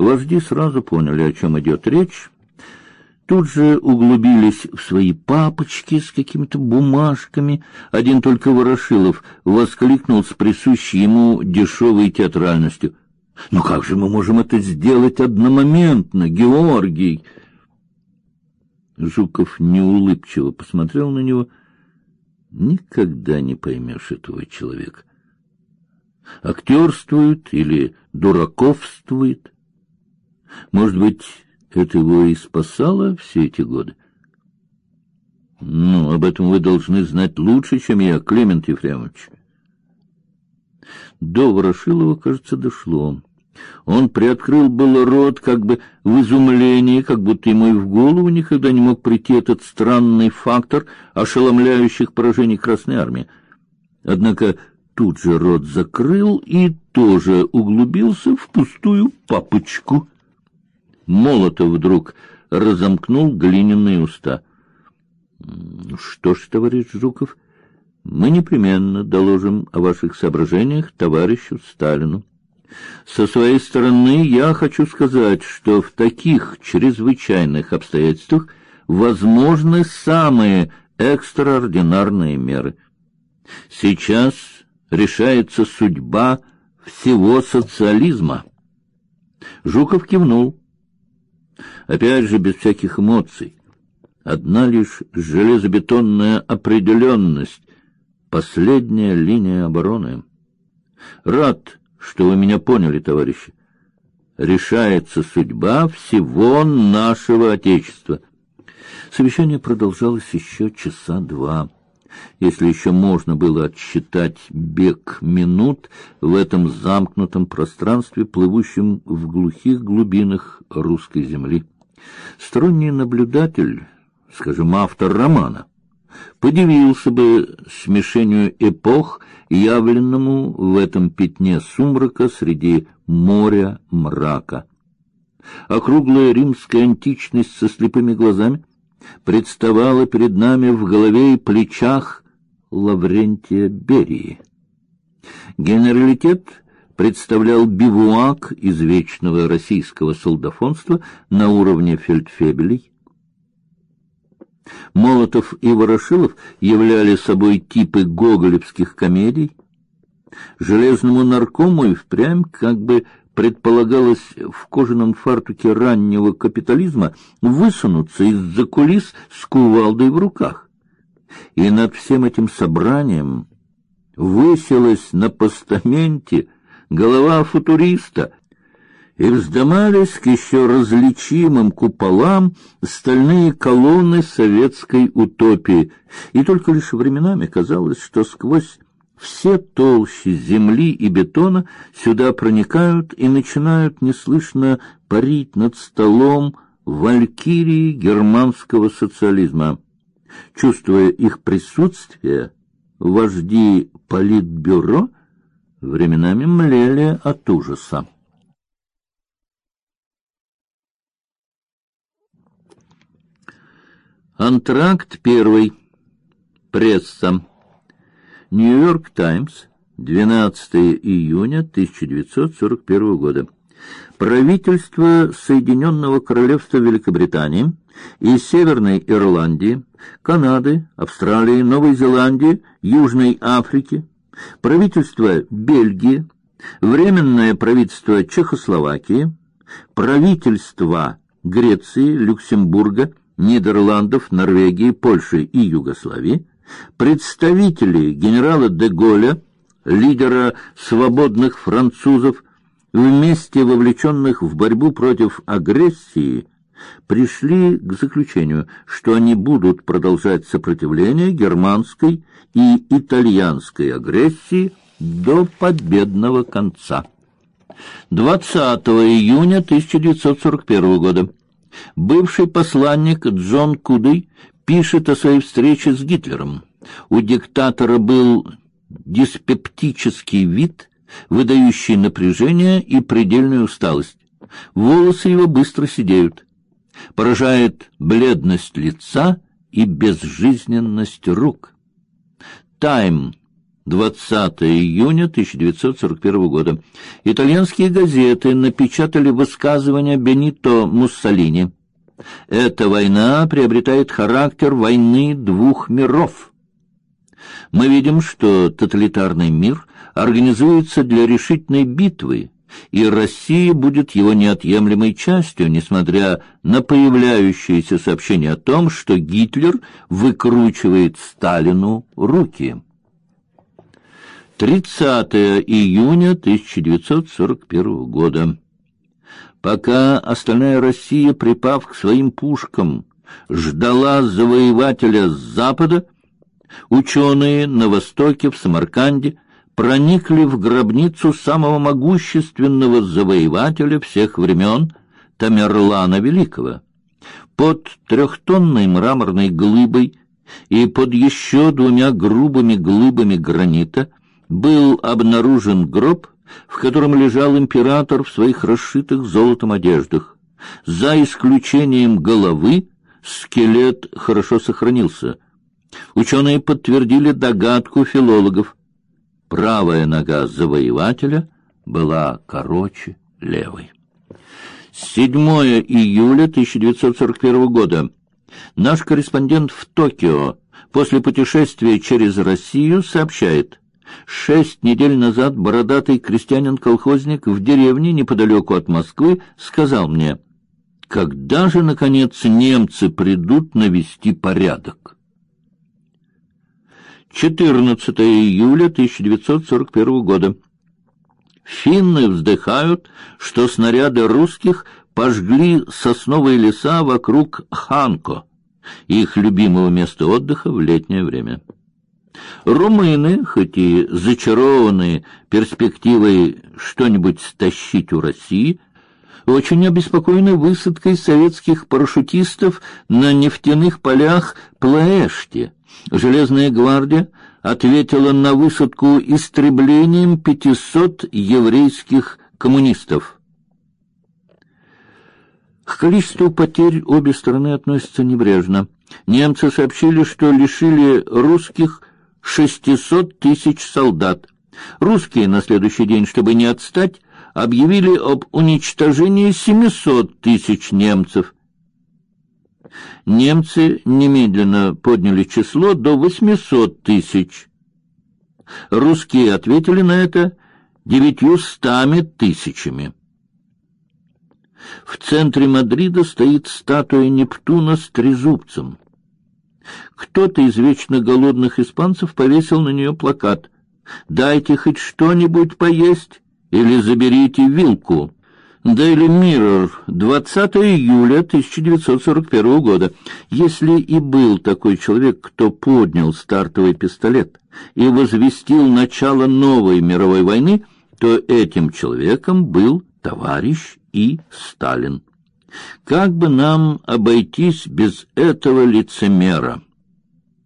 Вожди сразу поняли, о чем идет речь. Тут же углубились в свои папочки с какими-то бумажками. Один только Ворошилов воскликнул с присущей ему дешевой театральностью. «Ну как же мы можем это сделать одномоментно, Георгий?» Жуков неулыбчиво посмотрел на него. «Никогда не поймешь этого человека. Актерствует или дураковствует. Может быть, это его и спасало все эти годы? Ну, об этом вы должны знать лучше, чем я, Климент Ефремович. До Ворошилова, кажется, дошло. Он приоткрыл был рот, как бы в изумлении, как будто ему и в голову никогда не мог прийти этот странный фактор ошеломляющих поражений Красной Армии. Однако тут же рот закрыл и тоже углубился в пустую папочку. Молотов вдруг разомкнул глиняные уста. Что ж, товарищ Жуков, мы непременно доложим о ваших соображениях товарищу Сталину. Со своей стороны я хочу сказать, что в таких чрезвычайных обстоятельствах возможны самые экстраординарные меры. Сейчас решается судьба всего социализма. Жуков кивнул опять же без всяких эмоций. Одна лишь железобетонная определенность, последняя линия обороны. Рад, что вы меня поняли, товарищи. Решается судьба всего нашего Отечества. Совещание продолжалось еще часа два если еще можно было отсчитать бег минут в этом замкнутом пространстве, плывущем в глухих глубинах русской земли. Сторонний наблюдатель, скажем, автор романа, подивился бы смешению эпох, явленному в этом пятне сумрака среди моря мрака. Округлая римская античность со слепыми глазами представала перед нами в голове и плечах Лаврентия Берии. Генералитет представлял бивуак из вечного российского солдафонства на уровне фельдфебелей. Молотов и Ворошилов являли собой типы гоголевских комедий. Железному наркому и впрямь как бы предполагалось в кожаном фартуке раннего капитализма высунуться из-за кулис с кувалдой в руках. И над всем этим собранием высилась на постаменте голова футуриста, и вздымались к еще различимым куполам стальные колонны советской утопии, и только лишь временами казалось, что сквозь все толщи земли и бетона сюда проникают и начинают неслышно парить над столом валькирии германского социализма. Чувствуя их присутствие, вожди политбюро временами млели от ужаса. Антракт первый. Пресса. Нью-Йорк Таймс, 12 июня 1941 года. Правительство Соединенного Королевства Великобритании и Северной Ирландии, Канады, Австралии, Новой Зеландии, Южной Африки, правительство Бельгии, Временное правительство Чехословакии, правительства Греции, Люксембурга, Нидерландов, Норвегии, Польши и Югославии, представители генерала де Голля, лидера свободных французов, вместе вовлеченных в борьбу против агрессии, пришли к заключению, что они будут продолжать сопротивление германской и итальянской агрессии до победного конца. 20 июня 1941 года бывший посланник Джон Кудый пишет о своей встрече с Гитлером. У диктатора был диспептический вид, выдающий напряжение и предельную усталость. Волосы его быстро седеют. Поражает бледность лица и безжизненность рук. Тайм, 20 июня 1941 года. Итальянские газеты напечатали высказывание Бенито Муссолини. Эта война приобретает характер войны двух миров. Мы видим, что тоталитарный мир организуется для решительной битвы, и Россия будет его неотъемлемой частью, несмотря на появляющиеся сообщения о том, что Гитлер выкручивает Сталину руки. 30 июня 1941 года. Пока остальная Россия, припав к своим пушкам, ждала завоевателя с запада, ученые на востоке в Самарканде проникли в гробницу самого могущественного завоевателя всех времен Тамерлана Великого. Под трехтонной мраморной глыбой и под еще двумя грубыми глыбами гранита был обнаружен гроб, в котором лежал император в своих расшитых золотом одеждах. За исключением головы скелет хорошо сохранился. Ученые подтвердили догадку филологов. Правая нога завоевателя была короче левой. 7 июля 1941 года. Наш корреспондент в Токио после путешествия через Россию сообщает, Шесть недель назад бородатый крестьянин-колхозник в деревне неподалеку от Москвы сказал мне, «Когда же, наконец, немцы придут навести порядок?» 14 июля 1941 года. Финны вздыхают, что снаряды русских пожгли сосновые леса вокруг Ханко, их любимого места отдыха в летнее время. Румыны, хоть и зачарованные перспективой что-нибудь стащить у России, очень обеспокоены высадкой советских парашютистов на нефтяных полях Плаэште. Железная гвардия ответила на высадку истреблением 500 еврейских коммунистов. К количеству потерь обе стороны относятся небрежно. Немцы сообщили, что лишили русских 600 тысяч солдат. Русские на следующий день, чтобы не отстать, объявили об уничтожении 700 тысяч немцев. Немцы немедленно подняли число до 800 тысяч. Русские ответили на это девятьюстами тысячами. В центре Мадрида стоит статуя Нептуна с трезубцем. Кто-то из вечно голодных испанцев повесил на нее плакат «Дайте хоть что-нибудь поесть или заберите вилку». Daily Mirror, 20 июля 1941 года. Если и был такой человек, кто поднял стартовый пистолет и возвестил начало новой мировой войны, то этим человеком был товарищ И. Сталин. Как бы нам обойтись без этого лицемера?